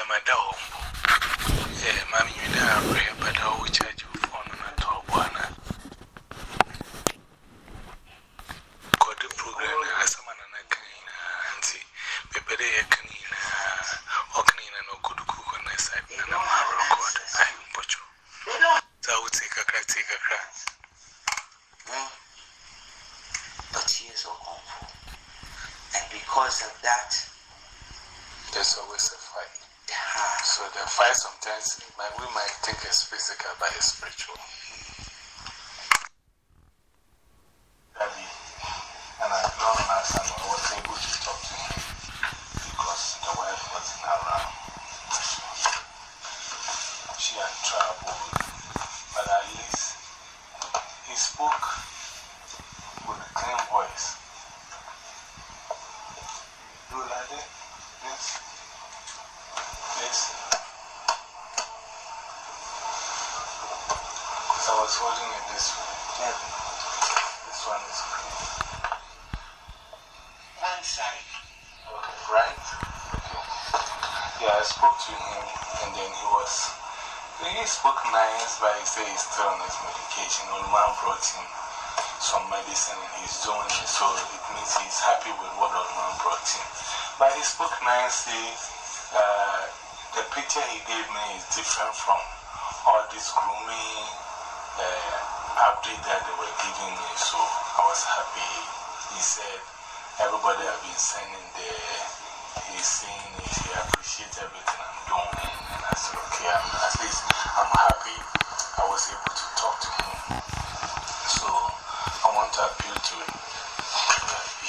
Jamada home. Yeah, Mammy, you know, but I will charge you phone on a top one. Got the program as a man and a clean, and see, Pepe, a clean, or clean and no good cook on my side, and I'm a record. I'm Pocho. So I would take a crack, eh, take a crack. But he is so harmful. And because of that, There's always a fight. The So the fight sometimes might, we might think it's physical, but it's spiritual. And as long as I was able to talk to him because the wife wasn't around. She was holding it this way. This one is clean. one side. Okay, right? Okay. Yeah, I spoke to him and then he was. He spoke nice, but he said he's still on his medication. Old man brought him some medicine and he's doing it, so it means he's happy with what old man brought him. But he spoke nicely. Uh, the picture he gave me is different from all this gloomy uh, update that they were giving me, so I was happy. He said everybody have been sending there. He's saying he appreciates everything I'm doing. And I said, okay, I'm, at least I'm happy I was able to talk to him. So I want to appeal to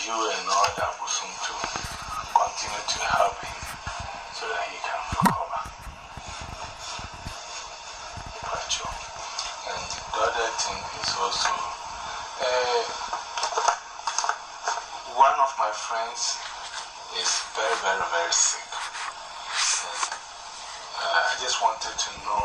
you and all that Busum to continue to help him so that he can recover. Pacho. And the other thing is also uh, one of my friends is very, very, very sick. Uh, I just wanted to know,